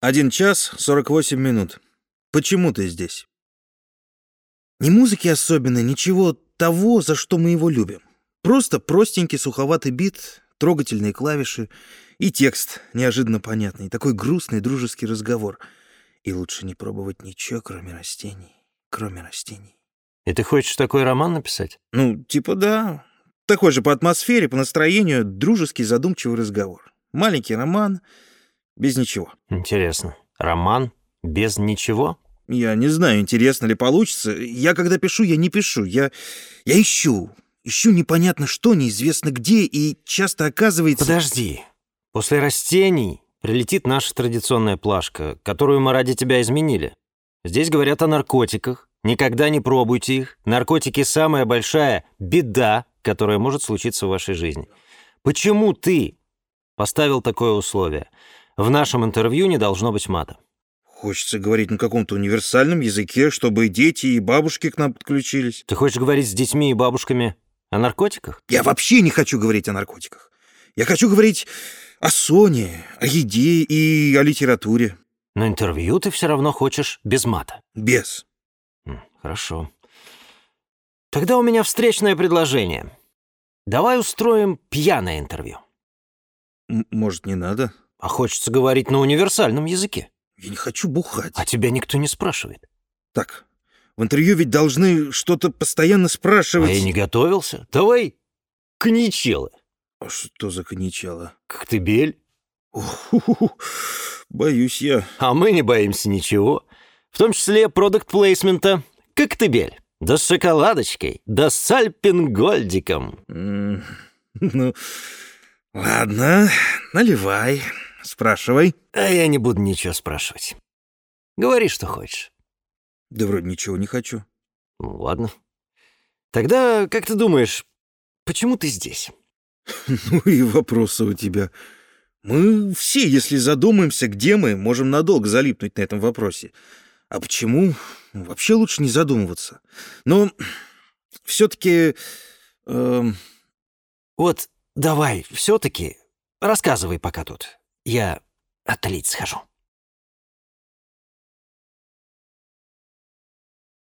Один час сорок восемь минут. Почему ты здесь? Ни музыки особенно, ничего того, за что мы его любим. Просто простенький суховатый бит, трогательные клавиши и текст неожиданно понятный. Такой грустный дружеский разговор. И лучше не пробовать ничего, кроме растений. Кроме растений. И ты хочешь такой роман написать? Ну, типа да. Такой же по атмосфере, по настроению, дружеский задумчивый разговор. Маленький роман, без ничего. Интересно. Роман без ничего? Я не знаю, интересно ли получится. Я когда пишу, я не пишу. Я, я ищу. Ищу непонятно что, неизвестно где, и часто оказывается... Подожди. После растений прилетит наша традиционная плашка, которую мы ради тебя изменили. Здесь говорят о наркотиках. Никогда не пробуйте их. Наркотики — самая большая беда, которая может случиться в вашей жизни. Почему ты поставил такое условие? В нашем интервью не должно быть мата. Хочется говорить на каком-то универсальном языке, чтобы и дети, и бабушки к нам подключились. Ты хочешь говорить с детьми и бабушками о наркотиках? Я вообще не хочу говорить о наркотиках. Я хочу говорить о Соне, о еде и о литературе. Но интервью ты все равно хочешь без мата. Без. Хорошо. Тогда у меня встречное предложение. Давай устроим пьяное интервью. М- может, не надо? А хочется говорить на универсальном языке. Я не хочу бухать. А тебя никто не спрашивает. Так, в интервью ведь должны что-то постоянно А спрашивать. я не готовился. Давай коньячелы. А Что за коньячало? Коктебель. Боюсь я. А мы не боимся ничего. В том числе продукт плейсмента. Коктебель. Да с шоколадочкой. Да с альпингольдиком. М, Ну, ладно, наливай, спрашивай. А я не буду ничего спрашивать. Говори, что хочешь. Да вроде ничего не хочу. Ну, ладно. Тогда, как ты думаешь, почему ты здесь? Ну и вопросы у тебя. Мы все, если задумаемся, где мы, можем надолго залипнуть на этом вопросе. А почему? Вообще лучше не задумываться. Но все-таки... Вот давай, все-таки рассказывай пока тут. Я отлить схожу.